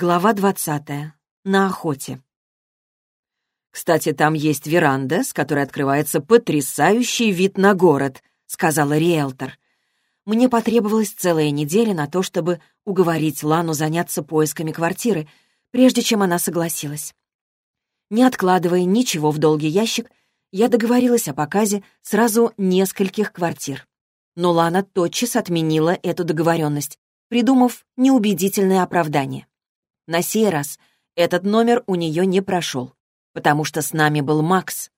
Глава двадцатая. На охоте. «Кстати, там есть веранда, с которой открывается потрясающий вид на город», — сказала риэлтор. Мне потребовалась целая неделя на то, чтобы уговорить Лану заняться поисками квартиры, прежде чем она согласилась. Не откладывая ничего в долгий ящик, я договорилась о показе сразу нескольких квартир. Но Лана тотчас отменила эту договоренность, придумав неубедительное оправдание. На сей раз этот номер у нее не прошел, потому что с нами был Макс.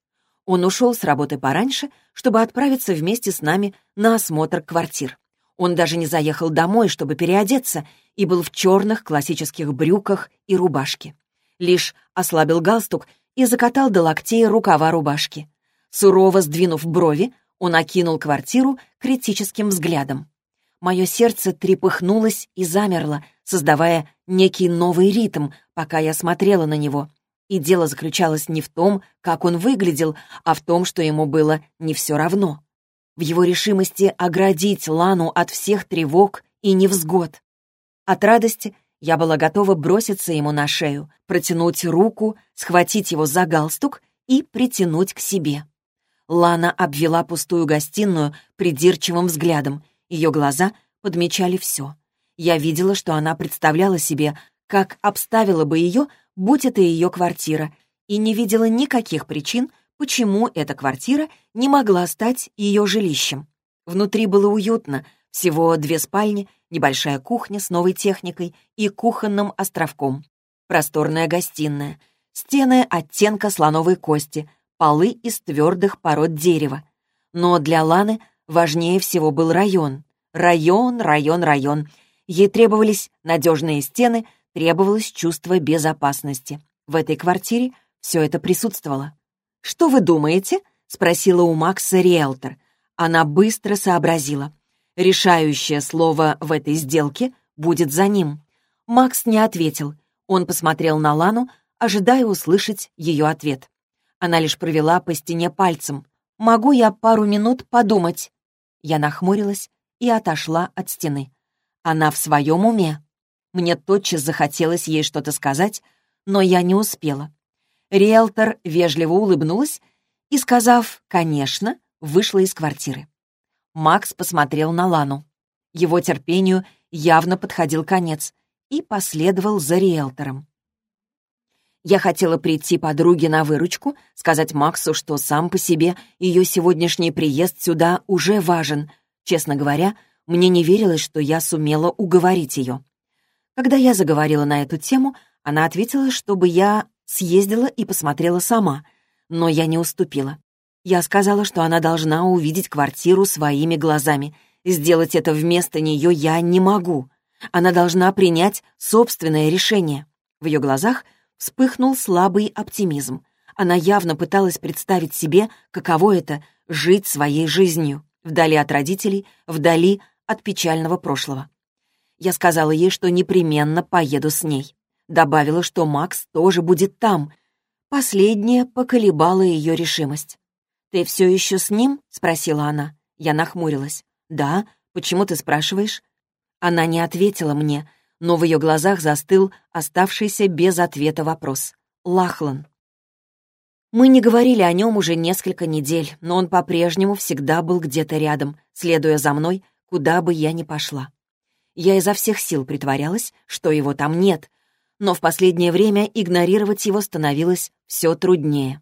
Он ушел с работы пораньше, чтобы отправиться вместе с нами на осмотр квартир. Он даже не заехал домой, чтобы переодеться, и был в черных классических брюках и рубашке. Лишь ослабил галстук и закатал до локтей рукава рубашки. Сурово сдвинув брови, он окинул квартиру критическим взглядом. Мое сердце трепыхнулось и замерло, создавая некий новый ритм, пока я смотрела на него. И дело заключалось не в том, как он выглядел, а в том, что ему было не все равно. В его решимости оградить Лану от всех тревог и невзгод. От радости я была готова броситься ему на шею, протянуть руку, схватить его за галстук и притянуть к себе. Лана обвела пустую гостиную придирчивым взглядом ее глаза подмечали все. Я видела, что она представляла себе, как обставила бы ее, будь это ее квартира, и не видела никаких причин, почему эта квартира не могла стать ее жилищем. Внутри было уютно, всего две спальни, небольшая кухня с новой техникой и кухонным островком, просторная гостиная, стены оттенка слоновой кости, полы из твердых пород дерева. Но для Ланы Важнее всего был район. Район, район, район. Ей требовались надежные стены, требовалось чувство безопасности. В этой квартире все это присутствовало. «Что вы думаете?» — спросила у Макса риэлтор. Она быстро сообразила. Решающее слово в этой сделке будет за ним. Макс не ответил. Он посмотрел на Лану, ожидая услышать ее ответ. Она лишь провела по стене пальцем. «Могу я пару минут подумать?» Я нахмурилась и отошла от стены. Она в своем уме. Мне тотчас захотелось ей что-то сказать, но я не успела. Риэлтор вежливо улыбнулась и, сказав «конечно», вышла из квартиры. Макс посмотрел на Лану. Его терпению явно подходил конец и последовал за риэлтором. Я хотела прийти подруге на выручку, сказать Максу, что сам по себе ее сегодняшний приезд сюда уже важен. Честно говоря, мне не верилось, что я сумела уговорить ее. Когда я заговорила на эту тему, она ответила, чтобы я съездила и посмотрела сама, но я не уступила. Я сказала, что она должна увидеть квартиру своими глазами. Сделать это вместо нее я не могу. Она должна принять собственное решение. В ее глазах — вспыхнул слабый оптимизм. Она явно пыталась представить себе, каково это — жить своей жизнью, вдали от родителей, вдали от печального прошлого. Я сказала ей, что непременно поеду с ней. Добавила, что Макс тоже будет там. Последнее поколебало ее решимость. «Ты все еще с ним?» — спросила она. Я нахмурилась. «Да. Почему ты спрашиваешь?» Она не ответила мне, — но в ее глазах застыл оставшийся без ответа вопрос. Лахлан. Мы не говорили о нем уже несколько недель, но он по-прежнему всегда был где-то рядом, следуя за мной, куда бы я ни пошла. Я изо всех сил притворялась, что его там нет, но в последнее время игнорировать его становилось все труднее.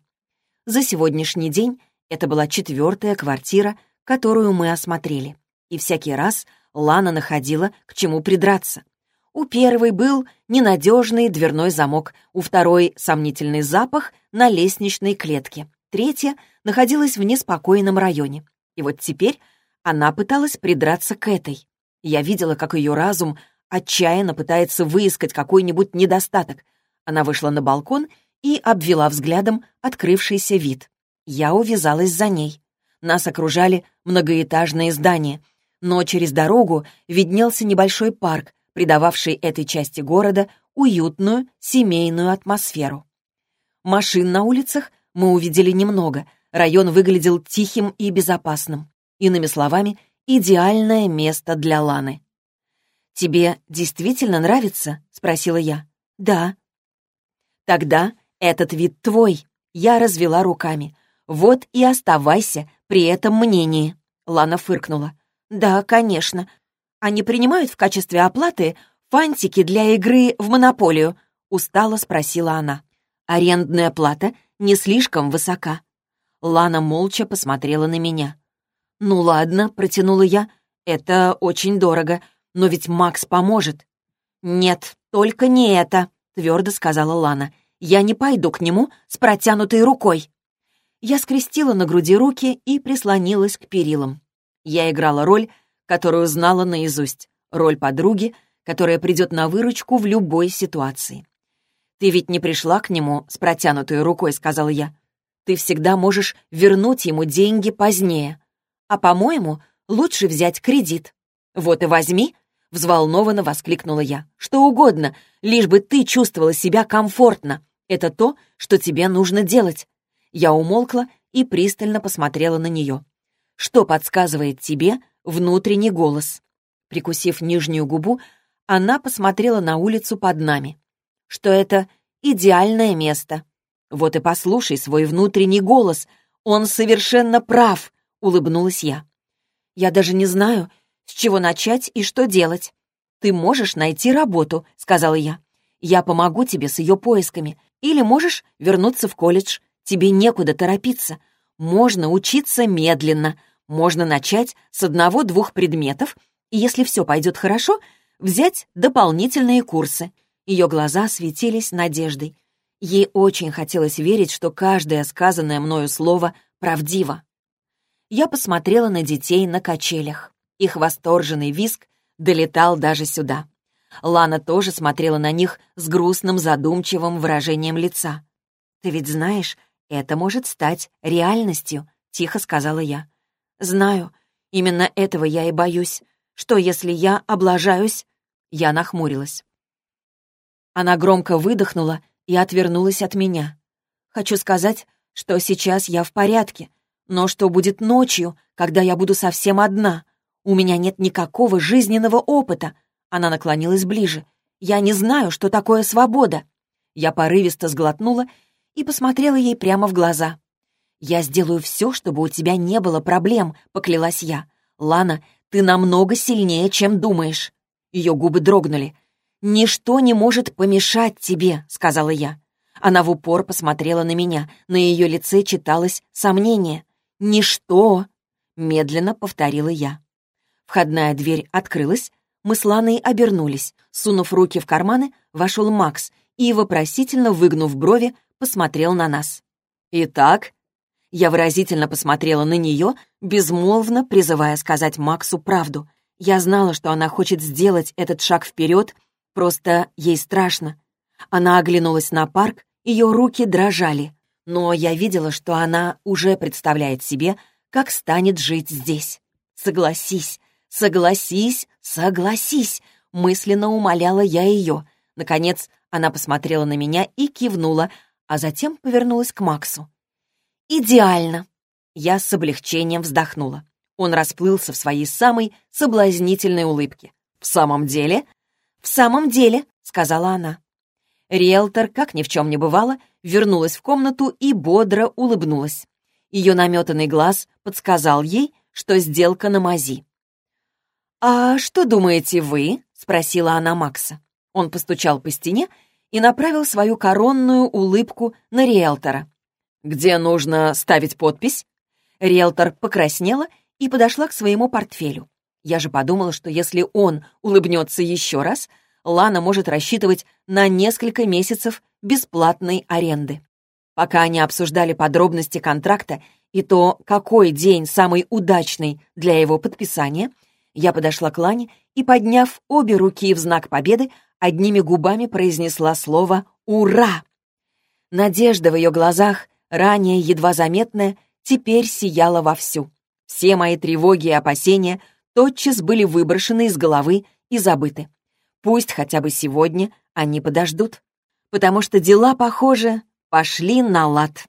За сегодняшний день это была четвертая квартира, которую мы осмотрели, и всякий раз Лана находила, к чему придраться. У первой был ненадежный дверной замок, у второй — сомнительный запах на лестничной клетке, третья находилась в неспокойном районе. И вот теперь она пыталась придраться к этой. Я видела, как ее разум отчаянно пытается выискать какой-нибудь недостаток. Она вышла на балкон и обвела взглядом открывшийся вид. Я увязалась за ней. Нас окружали многоэтажные здания, но через дорогу виднелся небольшой парк, придававший этой части города уютную семейную атмосферу. Машин на улицах мы увидели немного, район выглядел тихим и безопасным. Иными словами, идеальное место для Ланы. «Тебе действительно нравится?» — спросила я. «Да». «Тогда этот вид твой», — я развела руками. «Вот и оставайся при этом мнении», — Лана фыркнула. «Да, конечно. Они принимают в качестве оплаты фантики для игры в монополию?» — устало спросила она. «Арендная плата не слишком высока». Лана молча посмотрела на меня. «Ну ладно», — протянула я, — «это очень дорого, но ведь Макс поможет». «Нет, только не это», — твердо сказала Лана. «Я не пойду к нему с протянутой рукой». Я скрестила на груди руки и прислонилась к перилам. Я играла роль, которую знала наизусть, роль подруги, которая придет на выручку в любой ситуации. «Ты ведь не пришла к нему с протянутой рукой», — сказала я. «Ты всегда можешь вернуть ему деньги позднее. А, по-моему, лучше взять кредит. Вот и возьми», — взволнованно воскликнула я. «Что угодно, лишь бы ты чувствовала себя комфортно. Это то, что тебе нужно делать». Я умолкла и пристально посмотрела на нее. «Что подсказывает тебе внутренний голос?» Прикусив нижнюю губу, она посмотрела на улицу под нами что это идеальное место. Вот и послушай свой внутренний голос. Он совершенно прав, улыбнулась я. Я даже не знаю, с чего начать и что делать. Ты можешь найти работу, сказала я. Я помогу тебе с ее поисками. Или можешь вернуться в колледж. Тебе некуда торопиться. Можно учиться медленно. Можно начать с одного-двух предметов, и если все пойдет хорошо, взять дополнительные курсы. Ее глаза светились надеждой. Ей очень хотелось верить, что каждое сказанное мною слово правдиво. Я посмотрела на детей на качелях. Их восторженный виск долетал даже сюда. Лана тоже смотрела на них с грустным задумчивым выражением лица. «Ты ведь знаешь, это может стать реальностью», — тихо сказала я. «Знаю. Именно этого я и боюсь. Что, если я облажаюсь?» Я нахмурилась. Она громко выдохнула и отвернулась от меня. Хочу сказать, что сейчас я в порядке, но что будет ночью, когда я буду совсем одна? У меня нет никакого жизненного опыта. Она наклонилась ближе. Я не знаю, что такое свобода. Я порывисто сглотнула и посмотрела ей прямо в глаза. «Я сделаю все, чтобы у тебя не было проблем», — поклялась я. «Лана, ты намного сильнее, чем думаешь». Ее губы дрогнули. «Ничто не может помешать тебе», — сказала я. Она в упор посмотрела на меня. На ее лице читалось сомнение. «Ничто!» — медленно повторила я. Входная дверь открылась. Мы с Ланой обернулись. Сунув руки в карманы, вошел Макс и, вопросительно выгнув брови, посмотрел на нас. «Итак?» Я выразительно посмотрела на нее, безмолвно призывая сказать Максу правду. Я знала, что она хочет сделать этот шаг вперед — Просто ей страшно. Она оглянулась на парк, ее руки дрожали. Но я видела, что она уже представляет себе, как станет жить здесь. «Согласись, согласись, согласись!» Мысленно умоляла я ее. Наконец, она посмотрела на меня и кивнула, а затем повернулась к Максу. «Идеально!» Я с облегчением вздохнула. Он расплылся в своей самой соблазнительной улыбке. «В самом деле?» «В самом деле», — сказала она. Риэлтор, как ни в чем не бывало, вернулась в комнату и бодро улыбнулась. Ее наметанный глаз подсказал ей, что сделка на мази. «А что думаете вы?» — спросила она Макса. Он постучал по стене и направил свою коронную улыбку на риэлтора. «Где нужно ставить подпись?» Риэлтор покраснела и подошла к своему портфелю. Я же подумала, что если он улыбнется еще раз, Лана может рассчитывать на несколько месяцев бесплатной аренды. Пока они обсуждали подробности контракта и то, какой день самый удачный для его подписания, я подошла к Лане и, подняв обе руки в знак победы, одними губами произнесла слово «Ура!». Надежда в ее глазах, ранее едва заметная, теперь сияла вовсю. Все мои тревоги и опасения тотчас были выброшены из головы и забыты. Пусть хотя бы сегодня они подождут, потому что дела, похоже, пошли на лад.